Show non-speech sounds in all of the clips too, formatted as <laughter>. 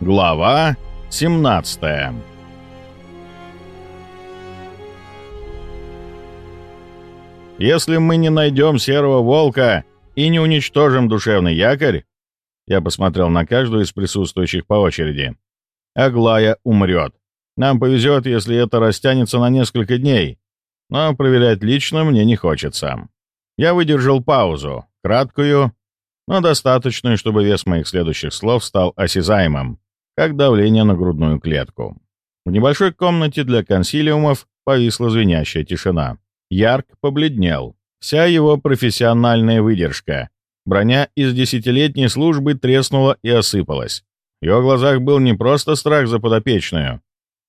Глава 17 Если мы не найдем серого волка и не уничтожим душевный якорь, я посмотрел на каждую из присутствующих по очереди, Аглая умрет. Нам повезет, если это растянется на несколько дней, но проверять лично мне не хочется. Я выдержал паузу, краткую, но достаточную, чтобы вес моих следующих слов стал осязаемым, как давление на грудную клетку. В небольшой комнате для консилиумов повисла звенящая тишина. Ярк побледнел. Вся его профессиональная выдержка, броня из десятилетней службы треснула и осыпалась. В его глазах был не просто страх за подопечную.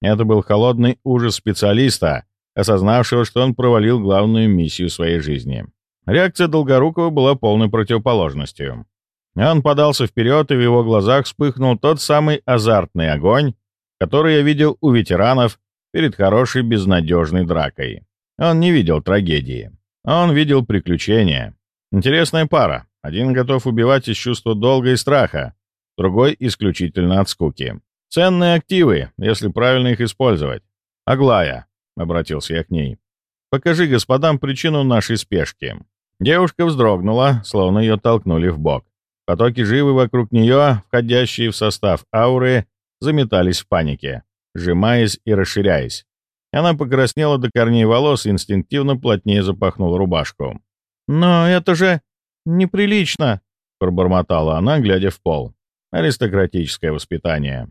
Это был холодный ужас специалиста, осознавшего, что он провалил главную миссию своей жизни. Реакция Долгорукова была полной противоположностью. Он подался вперед, и в его глазах вспыхнул тот самый азартный огонь, который я видел у ветеранов перед хорошей безнадежной дракой. Он не видел трагедии. Он видел приключения. Интересная пара. Один готов убивать из чувства долга и страха, другой исключительно от скуки. Ценные активы, если правильно их использовать. Аглая, — обратился я к ней, — покажи господам причину нашей спешки. Девушка вздрогнула, словно ее толкнули в бок. Потоки живы вокруг нее, входящие в состав ауры, заметались в панике, сжимаясь и расширяясь. Она покраснела до корней волос и инстинктивно плотнее запахнула рубашку. «Но это же неприлично!» — пробормотала она, глядя в пол. Аристократическое воспитание.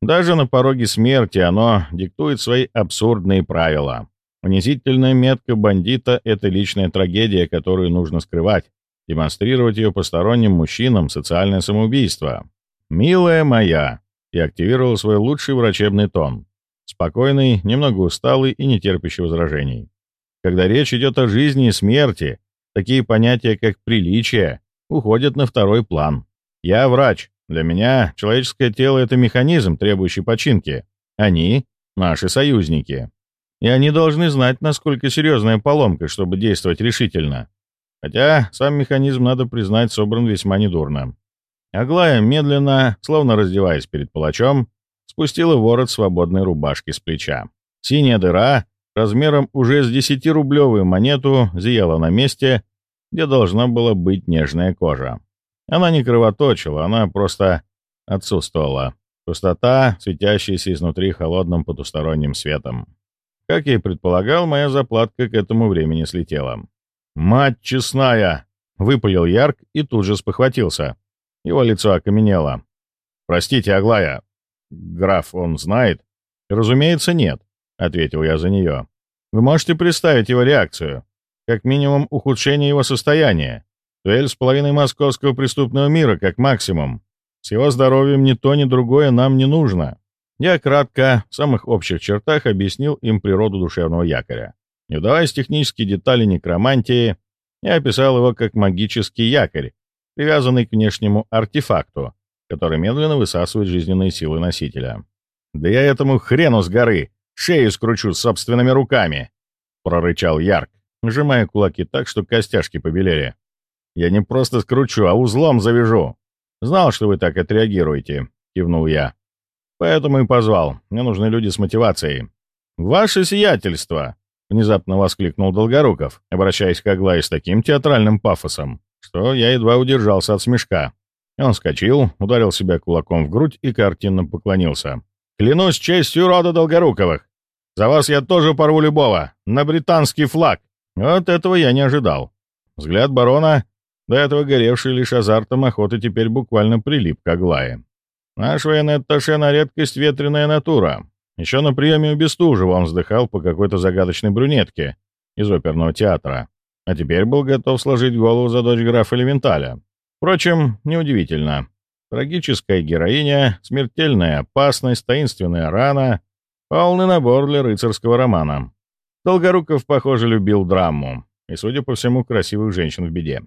Даже на пороге смерти оно диктует свои абсурдные правила. Унизительная метка бандита — это личная трагедия, которую нужно скрывать. Демонстрировать ее посторонним мужчинам — социальное самоубийство. «Милая моя!» — я активировал свой лучший врачебный тон. Спокойный, немного усталый и не терпящий возражений. Когда речь идет о жизни и смерти, такие понятия, как приличие, уходят на второй план. Я врач. Для меня человеческое тело — это механизм, требующий починки. Они — наши союзники. И они должны знать, насколько серьезная поломка, чтобы действовать решительно. Хотя сам механизм, надо признать, собран весьма недурно. Аглая, медленно, словно раздеваясь перед палачом, спустила ворот свободной рубашки с плеча. Синяя дыра, размером уже с десятирублевую монету, зияла на месте, где должна была быть нежная кожа. Она не кровоточила, она просто отсутствовала. Пустота, светящаяся изнутри холодным потусторонним светом. Как я и предполагал, моя заплатка к этому времени слетела. «Мать честная!» — выпалил Ярк и тут же спохватился. Его лицо окаменело. «Простите, Аглая, «Граф, он знает?» «Разумеется, нет», — ответил я за нее. «Вы можете представить его реакцию? Как минимум ухудшение его состояния. Дуэль с половиной московского преступного мира, как максимум. С его здоровьем ни то, ни другое нам не нужно». Я кратко, в самых общих чертах, объяснил им природу душевного якоря. Не вдаваясь в технические детали некромантии, я описал его как магический якорь, привязанный к внешнему артефакту, который медленно высасывает жизненные силы носителя. «Да я этому хрену с горы шею скручу собственными руками!» — прорычал Ярк, сжимая кулаки так, что костяшки побелели. «Я не просто скручу, а узлом завяжу!» «Знал, что вы так отреагируете», — кивнул я. «Поэтому и позвал. Мне нужны люди с мотивацией». «Ваше сиятельство!» — внезапно воскликнул Долгоруков, обращаясь к Аглае с таким театральным пафосом, что я едва удержался от смешка. Он вскочил, ударил себя кулаком в грудь и картинно поклонился. «Клянусь честью рода Долгоруковых! За вас я тоже порву любого! На британский флаг!» Вот этого я не ожидал. Взгляд барона, до этого горевший лишь азартом охоты, теперь буквально прилип к Аглае. Наш военный атташе на редкость ветреная натура. Еще на приеме у Бестужева он вздыхал по какой-то загадочной брюнетке из оперного театра, а теперь был готов сложить голову за дочь графа Левенталя. Впрочем, неудивительно. Трагическая героиня, смертельная опасность, таинственная рана — полный набор для рыцарского романа. Долгоруков, похоже, любил драму и, судя по всему, красивых женщин в беде.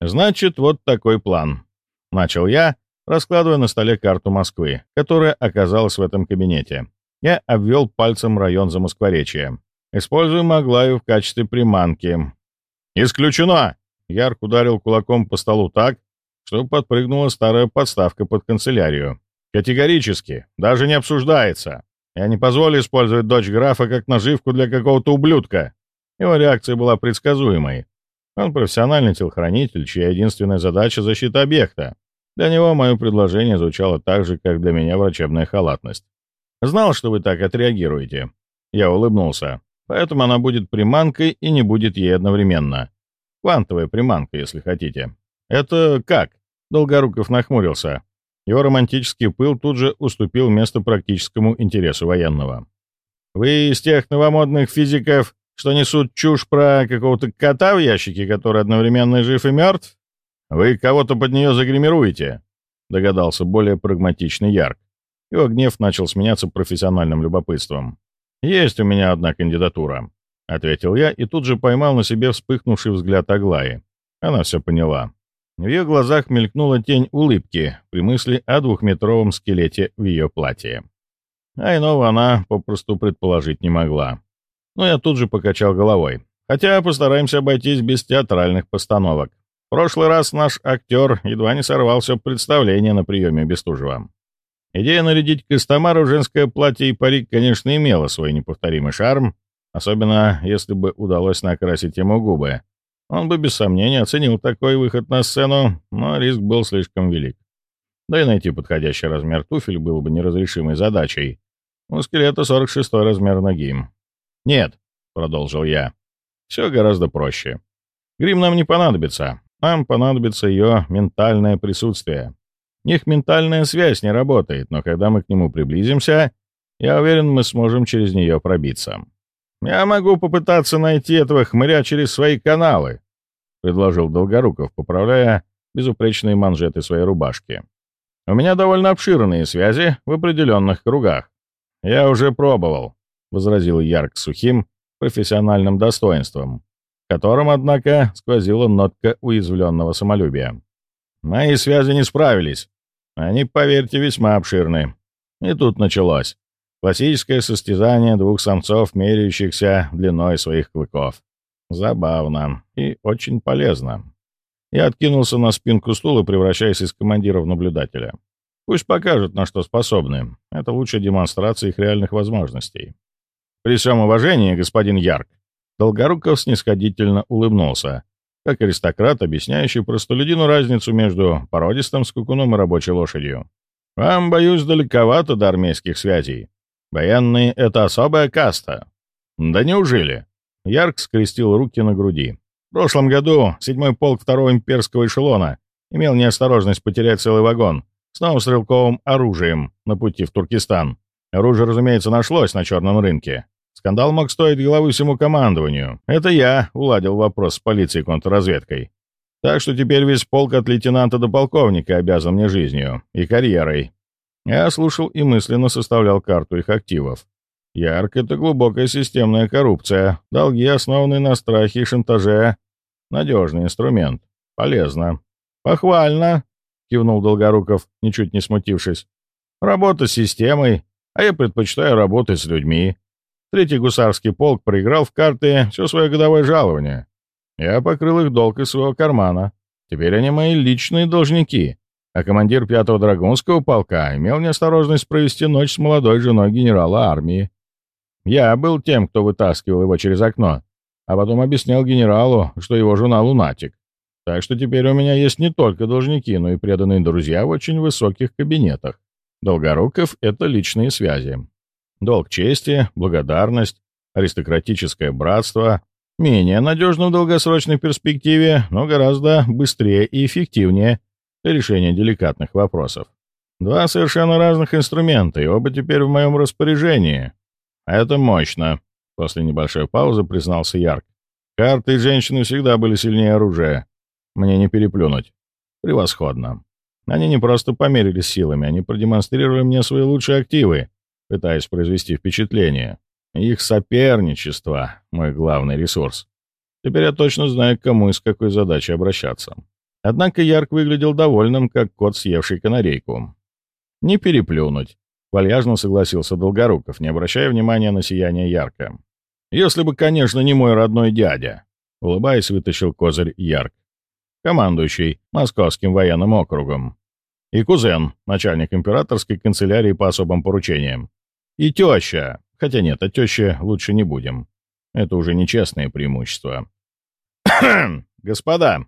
«Значит, вот такой план», — начал я, раскладывая на столе карту Москвы, которая оказалась в этом кабинете. Я обвел пальцем район Замоскворечья. Используем Аглаю в качестве приманки. «Исключено!» Ярк ударил кулаком по столу так, что подпрыгнула старая подставка под канцелярию. Категорически. Даже не обсуждается. Я не позволю использовать дочь графа как наживку для какого-то ублюдка. Его реакция была предсказуемой. Он профессиональный телохранитель, чья единственная задача — защита объекта. Для него мое предложение звучало так же, как для меня врачебная халатность. «Знал, что вы так отреагируете». Я улыбнулся. «Поэтому она будет приманкой и не будет ей одновременно. Квантовая приманка, если хотите». «Это как?» Долгоруков нахмурился. Его романтический пыл тут же уступил место практическому интересу военного. «Вы из тех новомодных физиков, что несут чушь про какого-то кота в ящике, который одновременно жив и мертв? Вы кого-то под нее загримируете?» — догадался более прагматичный Ярк. Его гнев начал сменяться профессиональным любопытством. «Есть у меня одна кандидатура», — ответил я и тут же поймал на себе вспыхнувший взгляд Аглаи. Она все поняла. В ее глазах мелькнула тень улыбки при мысли о двухметровом скелете в ее платье. А иного она попросту предположить не могла. Но я тут же покачал головой. Хотя постараемся обойтись без театральных постановок. В прошлый раз наш актер едва не сорвался в представление на приеме Бестужева. Идея нарядить Костомару женское платье и парик, конечно, имела свой неповторимый шарм, особенно если бы удалось накрасить ему губы. Он бы без сомнения оценил такой выход на сцену, но риск был слишком велик. Да и найти подходящий размер туфель было бы неразрешимой задачей. У скелета 46 размер ноги. «Нет», — продолжил я, — «все гораздо проще. Грим нам не понадобится, нам понадобится ее ментальное присутствие. Их ментальная связь не работает, но когда мы к нему приблизимся, я уверен, мы сможем через нее пробиться. Я могу попытаться найти этого хмыря через свои каналы, предложил Долгоруков, поправляя безупречные манжеты своей рубашки. У меня довольно обширные связи в определенных кругах. Я уже пробовал, возразил Ярк сухим, профессиональным достоинством котором, однако, сквозила нотка уязвленного самолюбия. «Мои связи не справились. Они, поверьте, весьма обширны. И тут началось. Классическое состязание двух самцов, меряющихся длиной своих клыков. Забавно и очень полезно. Я откинулся на спинку стула, превращаясь из командира в наблюдателя. Пусть покажут, на что способны. Это лучшая демонстрация их реальных возможностей. При всем уважении, господин Ярк, Долгоруков снисходительно улыбнулся, как аристократ, объясняющий простолюдину разницу между породистым скукуном и рабочей лошадью. «Вам, боюсь, далековато до армейских связей. Военные — это особая каста». «Да неужели?» Ярк скрестил руки на груди. «В прошлом году седьмой полк второго имперского эшелона имел неосторожность потерять целый вагон с новым стрелковым оружием на пути в Туркестан. Оружие, разумеется, нашлось на черном рынке. Скандал мог стоить головы всему командованию. Это я уладил вопрос с полицией и контрразведкой. Так что теперь весь полк от лейтенанта до полковника обязан мне жизнью и карьерой. Я слушал и мысленно составлял карту их активов. Ярк — это глубокая системная коррупция. Долги, основанные на страхе и шантаже. Надежный инструмент. Полезно. Похвально, — кивнул Долгоруков, ничуть не смутившись. Работа с системой, а я предпочитаю работать с людьми. Третий гусарский полк проиграл в карты все свое годовое жалование. Я покрыл их долг из своего кармана. Теперь они мои личные должники. А командир пятого драгунского полка имел неосторожность провести ночь с молодой женой генерала армии. Я был тем, кто вытаскивал его через окно, а потом объяснял генералу, что его жена лунатик. Так что теперь у меня есть не только должники, но и преданные друзья в очень высоких кабинетах. Долгоруков — это личные связи. Долг чести, благодарность, аристократическое братство менее надежно в долгосрочной перспективе, но гораздо быстрее и эффективнее для решения деликатных вопросов. Два совершенно разных инструмента, и оба теперь в моем распоряжении. Это мощно, после небольшой паузы признался Ярк. Карты и женщины всегда были сильнее оружия. Мне не переплюнуть. Превосходно. Они не просто померились силами, они продемонстрировали мне свои лучшие активы пытаясь произвести впечатление. Их соперничество — мой главный ресурс. Теперь я точно знаю, к кому и с какой задачей обращаться. Однако Ярк выглядел довольным, как кот, съевший канарейку. «Не переплюнуть», — вальяжно согласился Долгоруков, не обращая внимания на сияние Ярка. «Если бы, конечно, не мой родной дядя», — улыбаясь, вытащил козырь Ярк, командующий Московским военным округом. И кузен, начальник императорской канцелярии по особым поручениям. И теща, хотя нет, о теще лучше не будем. Это уже нечестное преимущество. <coughs> «Господа!»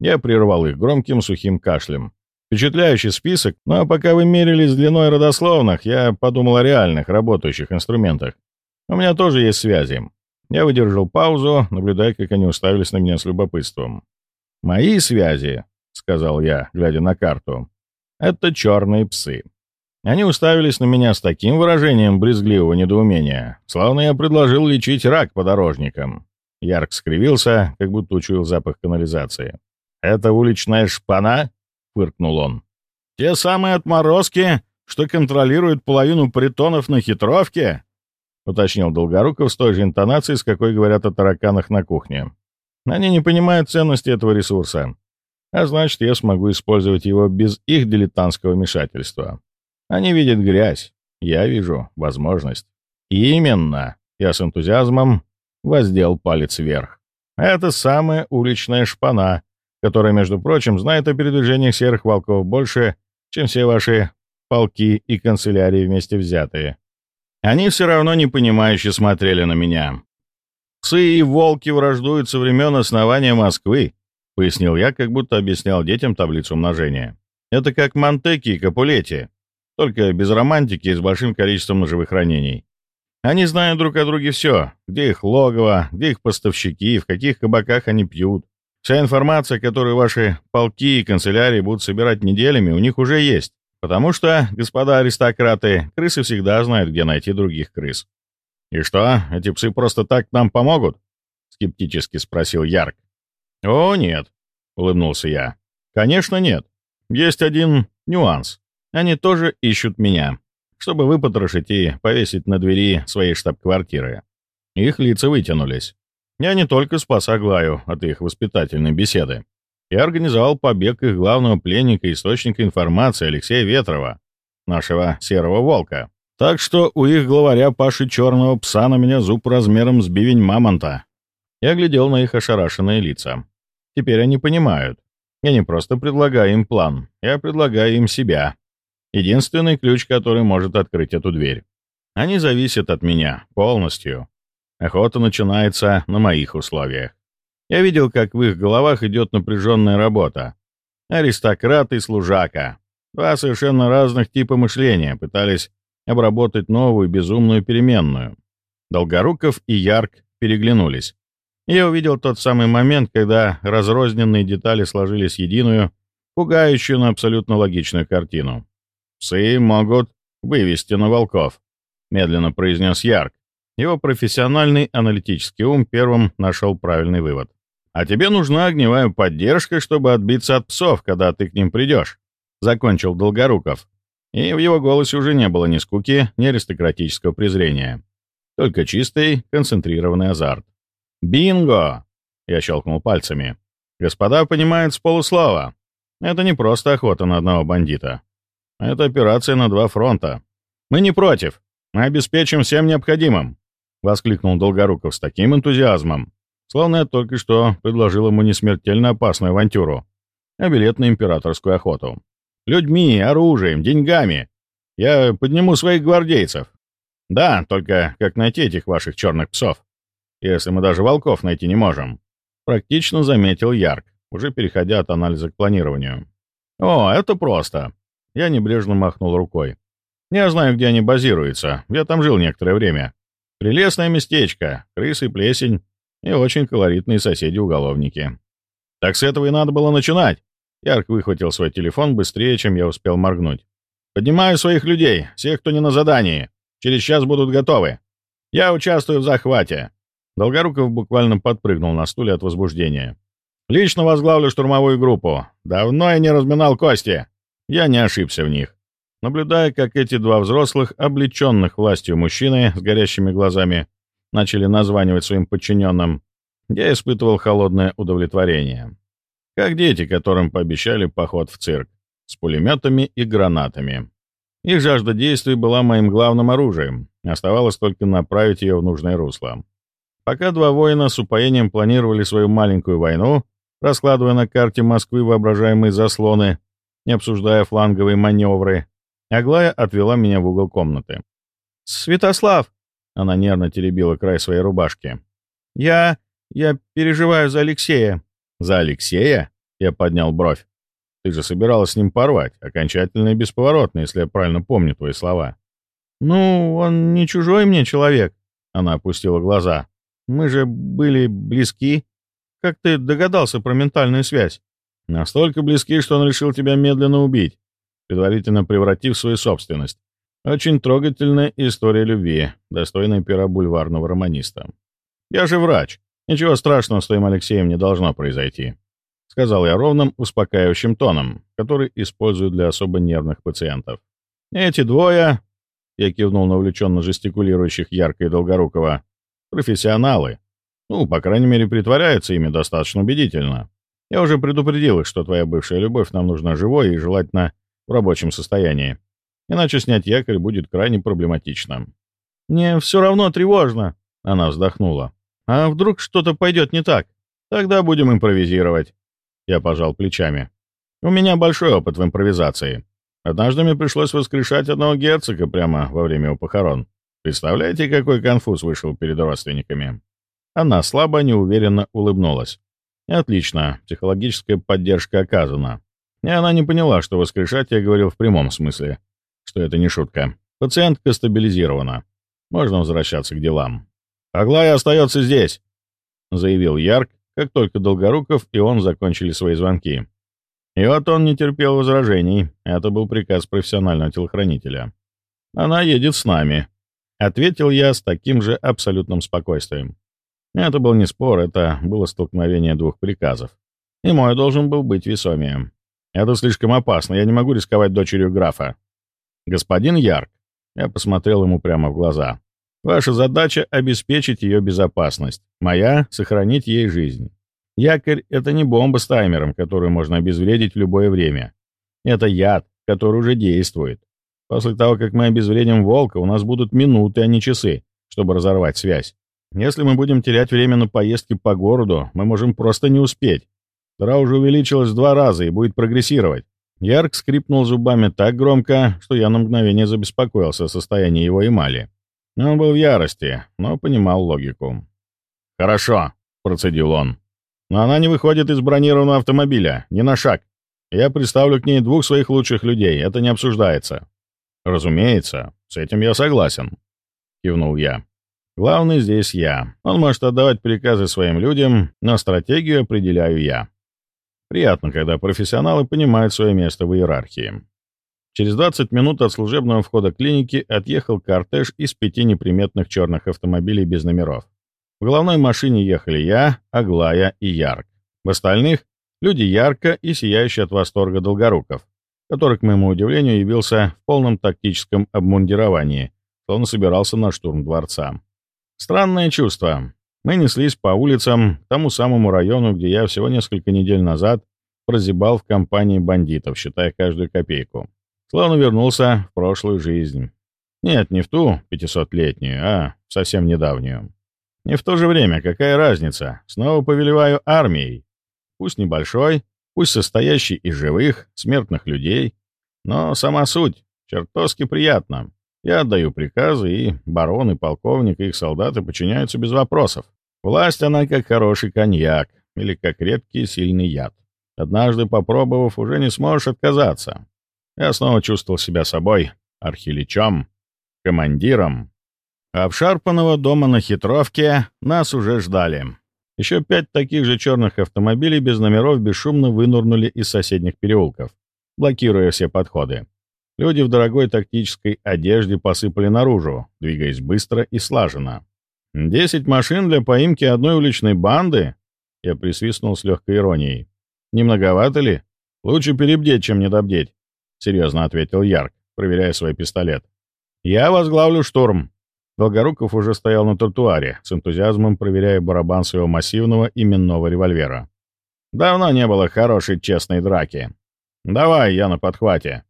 Я прервал их громким сухим кашлем. Впечатляющий список, но пока вы мерились длиной родословных, я подумал о реальных работающих инструментах. У меня тоже есть связи. Я выдержал паузу, наблюдая, как они уставились на меня с любопытством. «Мои связи», — сказал я, глядя на карту, — «это черные псы». Они уставились на меня с таким выражением брезгливого недоумения, словно я предложил лечить рак подорожникам. Ярк скривился, как будто учуял запах канализации. «Это уличная шпана?» — фыркнул он. «Те самые отморозки, что контролируют половину притонов на хитровке?» уточнил Долгоруков с той же интонацией, с какой говорят о тараканах на кухне. Они не понимают ценности этого ресурса, а значит, я смогу использовать его без их дилетантского вмешательства. Они видят грязь, я вижу возможность. именно, я с энтузиазмом воздел палец вверх. Это самая уличная шпана, которая, между прочим, знает о передвижениях серых волков больше, чем все ваши полки и канцелярии вместе взятые. Они все равно непонимающе смотрели на меня. «Псы и волки враждуют со времен основания Москвы», — пояснил я, как будто объяснял детям таблицу умножения. «Это как Монтеки и Капулетти, только без романтики и с большим количеством ножевых ранений. Они знают друг о друге все, где их логово, где их поставщики, в каких кабаках они пьют. Вся информация, которую ваши полки и канцелярии будут собирать неделями, у них уже есть. Потому что, господа аристократы, крысы всегда знают, где найти других крыс. «И что, эти псы просто так нам помогут?» — скептически спросил Ярк. «О, нет», — улыбнулся я. «Конечно, нет. Есть один нюанс. Они тоже ищут меня, чтобы выпотрошить и повесить на двери своей штаб-квартиры. Их лица вытянулись. Я не только спас Аглаю от их воспитательной беседы, и организовал побег их главного пленника и источника информации Алексея Ветрова, нашего серого волка. Так что у их главаря Паши Черного Пса на меня зуб размером с бивень мамонта. Я глядел на их ошарашенные лица. Теперь они понимают. Я не просто предлагаю им план, я предлагаю им себя. Единственный ключ, который может открыть эту дверь. Они зависят от меня полностью. Охота начинается на моих условиях. Я видел, как в их головах идет напряженная работа. Аристократ и служака. Два совершенно разных типа мышления пытались обработать новую безумную переменную. Долгоруков и Ярк переглянулись. Я увидел тот самый момент, когда разрозненные детали сложились в единую, пугающую, но абсолютно логичную картину. «Псы могут вывести на волков», — медленно произнес Ярк. Его профессиональный аналитический ум первым нашел правильный вывод. А тебе нужна огневая поддержка, чтобы отбиться от псов, когда ты к ним придешь», — закончил Долгоруков. И в его голосе уже не было ни скуки, ни аристократического презрения. Только чистый, концентрированный азарт. «Бинго!» — я щелкнул пальцами. «Господа понимают с полуслова. Это не просто охота на одного бандита. Это операция на два фронта. Мы не против. Мы обеспечим всем необходимым», — воскликнул Долгоруков с таким энтузиазмом, Словно я только что предложил ему не смертельно опасную авантюру, а билет на императорскую охоту. Людьми, оружием, деньгами. Я подниму своих гвардейцев. Да, только как найти этих ваших черных псов, если мы даже волков найти не можем? Практично заметил Ярк, уже переходя от анализа к планированию. О, это просто. Я небрежно махнул рукой. Я знаю, где они базируются. Я там жил некоторое время. Прелестное местечко, крысы, плесень, и очень колоритные соседи-уголовники. Так с этого и надо было начинать. Ярк выхватил свой телефон быстрее, чем я успел моргнуть. «Поднимаю своих людей, всех, кто не на задании. Через час будут готовы. Я участвую в захвате». Долгоруков буквально подпрыгнул на стуле от возбуждения. «Лично возглавлю штурмовую группу. Давно я не разминал кости. Я не ошибся в них». Наблюдая, как эти два взрослых, облеченных властью мужчины с горящими глазами, начали названивать своим подчиненным, я испытывал холодное удовлетворение. Как дети, которым пообещали поход в цирк, с пулеметами и гранатами. Их жажда действий была моим главным оружием, оставалось только направить ее в нужное русло. Пока два воина с упоением планировали свою маленькую войну, раскладывая на карте Москвы воображаемые заслоны, не обсуждая фланговые маневры. Аглая отвела меня в угол комнаты. «Святослав!» — она нервно теребила край своей рубашки. «Я... я переживаю за Алексея». «За Алексея?» — я поднял бровь. «Ты же собиралась с ним порвать, окончательно и бесповоротно, если я правильно помню твои слова». «Ну, он не чужой мне человек», — она опустила глаза. «Мы же были близки. Как ты догадался про ментальную связь?» «Настолько близки, что он решил тебя медленно убить, предварительно превратив в свою собственность. Очень трогательная история любви, достойная пера бульварного романиста. Я же врач. Ничего страшного с твоим Алексеем не должно произойти», — сказал я ровным, успокаивающим тоном, который использую для особо нервных пациентов. «Эти двое я кивнул на увлеченно жестикулирующих Ярко и Долгорукова. «Профессионалы. Ну, по крайней мере, притворяются ими достаточно убедительно. Я уже предупредил их, что твоя бывшая любовь нам нужна живой и желательно в рабочем состоянии. Иначе снять якорь будет крайне проблематично». «Мне все равно тревожно», — она вздохнула. «А вдруг что-то пойдет не так? Тогда будем импровизировать». Я пожал плечами. «У меня большой опыт в импровизации. Однажды мне пришлось воскрешать одного герцога прямо во время его похорон. Представляете, какой конфуз вышел перед родственниками? Она слабо, неуверенно улыбнулась. Отлично, психологическая поддержка оказана. И она не поняла, что воскрешать я говорил в прямом смысле, что это не шутка. Пациентка стабилизирована. Можно возвращаться к делам. «Аглая остается здесь», — заявил Ярк, как только Долгоруков и он закончили свои звонки. И вот он не терпел возражений. Это был приказ профессионального телохранителя. «Она едет с нами», — ответил я с таким же абсолютным спокойствием. Это был не спор, это было столкновение двух приказов. И мой должен был быть весомее. Это слишком опасно, я не могу рисковать дочерью графа. Господин Ярк, я посмотрел ему прямо в глаза. Ваша задача — обеспечить ее безопасность. Моя — сохранить ей жизнь. Якорь — это не бомба с таймером, которую можно обезвредить в любое время. Это яд, который уже действует. После того, как мы обезвредим волка, у нас будут минуты, а не часы, чтобы разорвать связь. Если мы будем терять время на поездки по городу, мы можем просто не успеть. Дыра уже увеличилась в два раза и будет прогрессировать. Ярк скрипнул зубами так громко, что я на мгновение забеспокоился о состоянии его эмали. Он был в ярости, но понимал логику. «Хорошо», — процедил он. Но она не выходит из бронированного автомобиля, ни на шаг. Я представлю к ней двух своих лучших людей, это не обсуждается». «Разумеется, с этим я согласен», — кивнул я. «Главный здесь я. Он может отдавать приказы своим людям, но стратегию определяю я. Приятно, когда профессионалы понимают свое место в иерархии». Через 20 минут от служебного входа клиники отъехал кортеж из пяти неприметных черных автомобилей без номеров. В головной машине ехали я, Аглая и Ярк. В остальных — люди ярко и сияющие от восторга Долгоруков, который, к моему удивлению, явился в полном тактическом обмундировании, словно собирался на штурм дворца. Странное чувство. Мы неслись по улицам, тому самому району, где я всего несколько недель назад прозябал в компании бандитов, считая каждую копейку. Словно вернулся в прошлую жизнь. Нет, не в ту 500-летнюю, а в совсем недавнюю. И в то же время, какая разница? Снова повелеваю армией. Пусть небольшой, пусть состоящий из живых, смертных людей, но сама суть чертовски приятна. Я отдаю приказы, и барон, и полковник, и их солдаты подчиняются без вопросов. Власть она как хороший коньяк или как редкий сильный яд. Однажды попробовав, уже не сможешь отказаться. Я снова чувствовал себя собой, архиличом, командиром, Обшарпанного дома на хитровке нас уже ждали. Еще пять таких же черных автомобилей без номеров бесшумно вынурнули из соседних переулков, блокируя все подходы. Люди в дорогой тактической одежде посыпали наружу, двигаясь быстро и слаженно. «Десять машин для поимки одной уличной банды?» Я присвистнул с легкой иронией. «Не многовато ли? Лучше перебдеть, чем недобдеть», — серьезно ответил Ярк, проверяя свой пистолет. «Я возглавлю штурм. Долгоруков уже стоял на тротуаре, с энтузиазмом проверяя барабан своего массивного именного револьвера. «Давно не было хорошей честной драки. Давай, я на подхвате».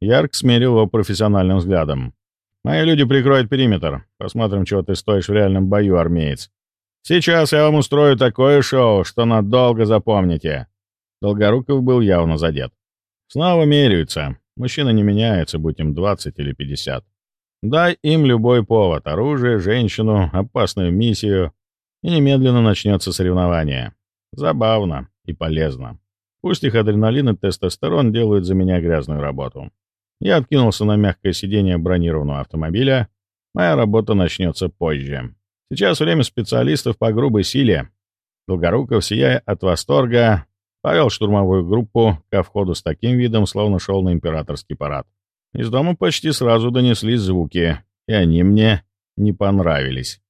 Ярк смерил его профессиональным взглядом. «Мои люди прикроют периметр. Посмотрим, чего ты стоишь в реальном бою, армеец. Сейчас я вам устрою такое шоу, что надолго запомните». Долгоруков был явно задет. Снова меряются. Мужчины не меняются, будь им 20 или 50. Дай им любой повод — оружие, женщину, опасную миссию, и немедленно начнется соревнование. Забавно и полезно. Пусть их адреналин и тестостерон делают за меня грязную работу. Я откинулся на мягкое сиденье бронированного автомобиля. Моя работа начнется позже. Сейчас время специалистов по грубой силе. Долгоруков, сияя от восторга, повел штурмовую группу ко входу с таким видом, словно шел на императорский парад. Из дома почти сразу донеслись звуки, и они мне не понравились.